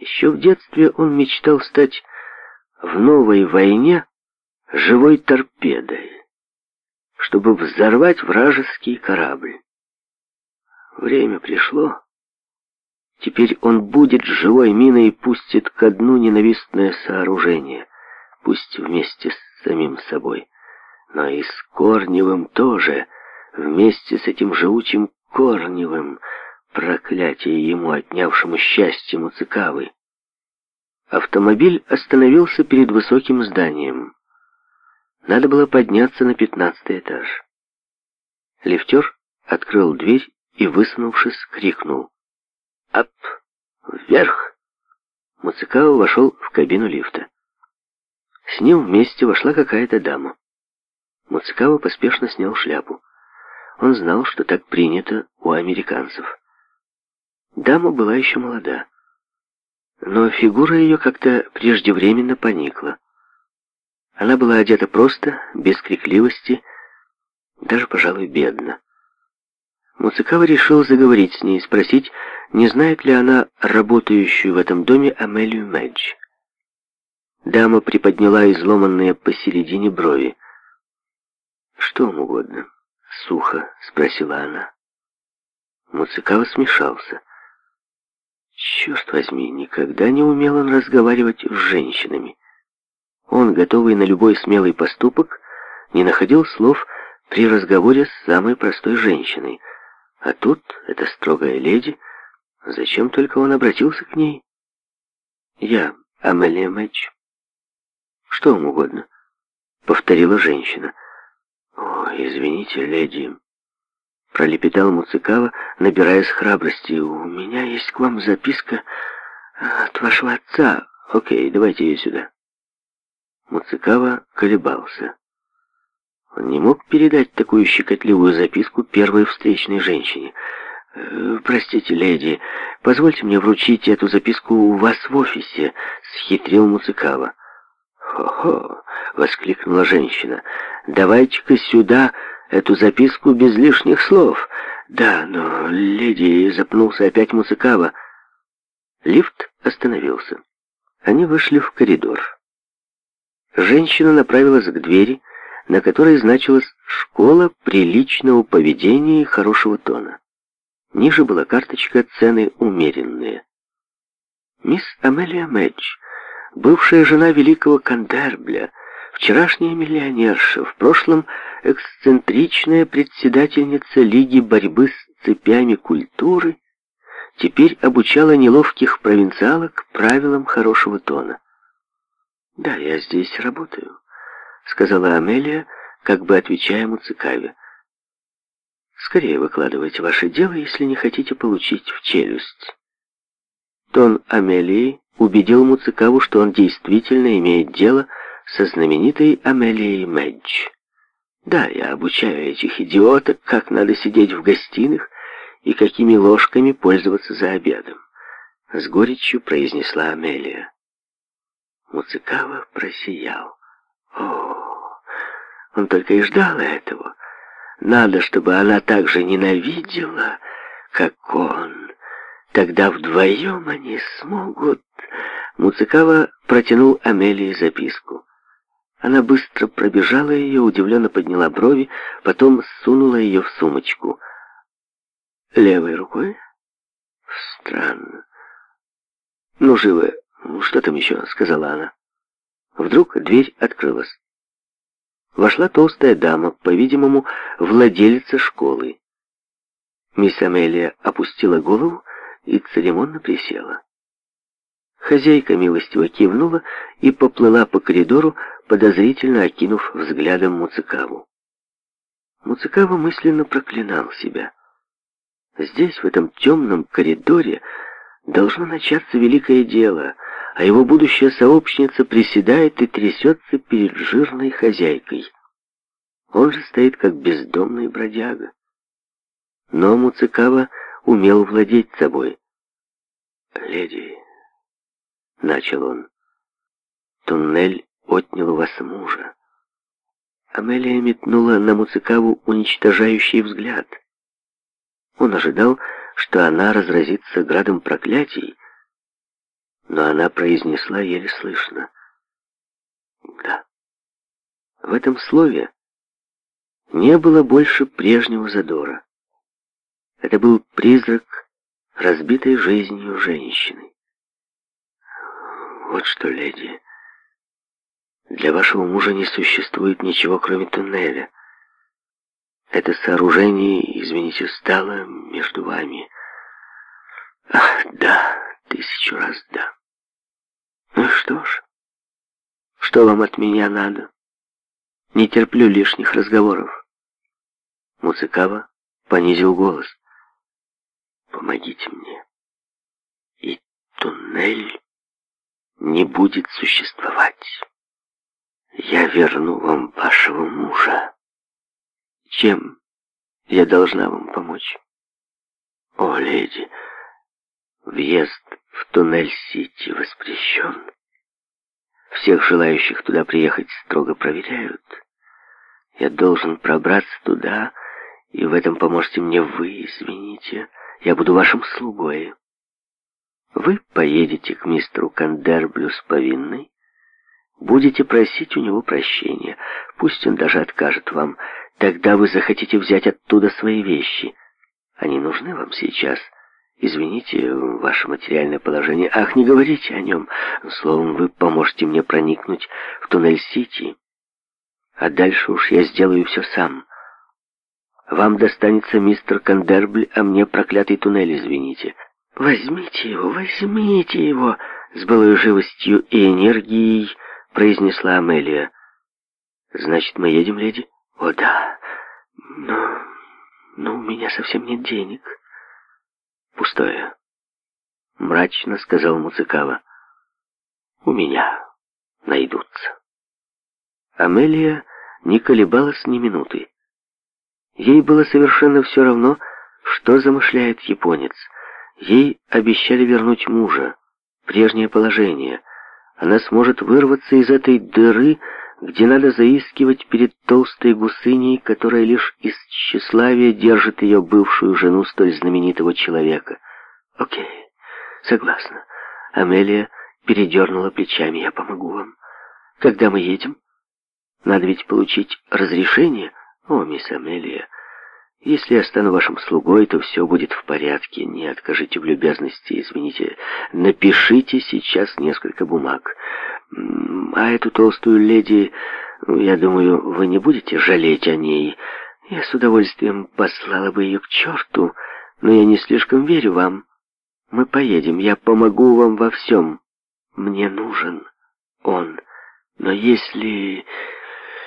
Еще в детстве он мечтал стать в новой войне живой торпедой, чтобы взорвать вражеский корабль. Время пришло. Теперь он будет живой миной и пустит ко дну ненавистное сооружение, пусть вместе с самим собой, но и с Корневым тоже, вместе с этим живучим Корневым, Проклятие ему, отнявшему счастье Муцикавы. Автомобиль остановился перед высоким зданием. Надо было подняться на пятнадцатый этаж. Лифтер открыл дверь и, высунувшись, крикнул. «Ап! Вверх!» Муцикава вошел в кабину лифта. С ним вместе вошла какая-то дама. Муцикава поспешно снял шляпу. Он знал, что так принято у американцев. Дама была еще молода, но фигура ее как-то преждевременно поникла. Она была одета просто, без крикливости, даже, пожалуй, бедно. Муцикава решил заговорить с ней, и спросить, не знает ли она работающую в этом доме Амелию Мэдж. Дама приподняла изломанные посередине брови. «Что вам угодно?» — сухо спросила она. Муцикава смешался. Черт возьми, никогда не умел он разговаривать с женщинами. Он, готовый на любой смелый поступок, не находил слов при разговоре с самой простой женщиной. А тут эта строгая леди, зачем только он обратился к ней? «Я Амелия Мэтч». «Что вам угодно?» — повторила женщина. «О, извините, леди, пролепетал Муцикава, набираясь храбрости. «У меня есть к вам записка от вашего отца. Окей, давайте ее сюда». Муцикава колебался. Он не мог передать такую щекотливую записку первой встречной женщине. «Э, «Простите, леди, позвольте мне вручить эту записку у вас в офисе», — схитрил Муцикава. «Хо-хо!» — воскликнула женщина. «Давайте-ка сюда...» эту записку без лишних слов. Да, но леди запнулся опять Мусыкава. Лифт остановился. Они вышли в коридор. Женщина направилась к двери, на которой значилась «Школа приличного поведения и хорошего тона». Ниже была карточка «Цены умеренные». Мисс Амелия Мэдж, бывшая жена великого Кандербля, Вчерашняя миллионерша, в прошлом эксцентричная председательница Лиги борьбы с цепями культуры, теперь обучала неловких провинциалок правилам хорошего тона. «Да, я здесь работаю», — сказала Амелия, как бы отвечая Муцикаве. «Скорее выкладывайте ваше дело, если не хотите получить в челюсть». Тон Амелии убедил Муцикаву, что он действительно имеет дело с со знаменитой Амелией Мэдж. Да, я обучаю этих идиоток, как надо сидеть в гостиных и какими ложками пользоваться за обедом. С горечью произнесла Амелия. Муцикава просиял. О, он только и ждал этого. Надо, чтобы она так же ненавидела, как он. Тогда вдвоем они смогут... Муцикава протянул Амелии записку. Она быстро пробежала ее, удивленно подняла брови, потом сунула ее в сумочку. Левой рукой? Странно. Ну, живо, что там еще, сказала она. Вдруг дверь открылась. Вошла толстая дама, по-видимому, владелица школы. Мисс Амелия опустила голову и церемонно присела. Хозяйка милостиво кивнула и поплыла по коридору, подозрительно окинув взглядом Муцикаву. Муцикава мысленно проклинал себя. Здесь, в этом темном коридоре, должно начаться великое дело, а его будущая сообщница приседает и трясется перед жирной хозяйкой. Он же стоит как бездомный бродяга. Но Муцикава умел владеть собой. «Леди», — начал он, — «туннель отнял у вас мужа». Амелия метнула на Муцикаву уничтожающий взгляд. Он ожидал, что она разразится градом проклятий, но она произнесла еле слышно. «Да». В этом слове не было больше прежнего задора. Это был призрак разбитой жизнью женщины. «Вот что, леди», для вашего мужа не существует ничего, кроме туннеля. Это сооружение, извините, стало между вами. Ах, да, тысячу раз да. Ну что ж, что вам от меня надо? Не терплю лишних разговоров. Муцикава понизил голос. Помогите мне. И туннель не будет существовать я верну вам вашего мужа. Чем я должна вам помочь? О, леди, въезд в Туннель-Сити воспрещен. Всех желающих туда приехать строго проверяют. Я должен пробраться туда, и в этом поможете мне вы, извините. Я буду вашим слугой. Вы поедете к мистеру Кандерблю с повинной, Будете просить у него прощения. Пусть он даже откажет вам. Тогда вы захотите взять оттуда свои вещи. Они нужны вам сейчас. Извините, ваше материальное положение. Ах, не говорите о нем. Словом, вы поможете мне проникнуть в туннель-сити. А дальше уж я сделаю все сам. Вам достанется мистер Кандербль, а мне проклятый туннель, извините. Возьмите его, возьмите его. С былой живостью и энергией... — произнесла Амелия. «Значит, мы едем, леди?» «О, да. Но... но у меня совсем нет денег». «Пустое», — мрачно сказал Муцикава. «У меня найдутся». Амелия не колебалась ни минуты. Ей было совершенно все равно, что замышляет японец. Ей обещали вернуть мужа, прежнее положение, она сможет вырваться из этой дыры, где надо заискивать перед толстой гусыней, которая лишь из тщеславия держит ее бывшую жену столь знаменитого человека. Окей, согласна. Амелия передернула плечами. Я помогу вам. Когда мы едем? Надо ведь получить разрешение. О, мисс Амелия, если я стану вашим слугой, то все будет в порядке. Не откажите в любезности, извините. Напишите сейчас несколько бумаг. А эту толстую леди, ну, я думаю, вы не будете жалеть о ней. Я с удовольствием послала бы ее к черту, но я не слишком верю вам. Мы поедем, я помогу вам во всем. Мне нужен он. Но если...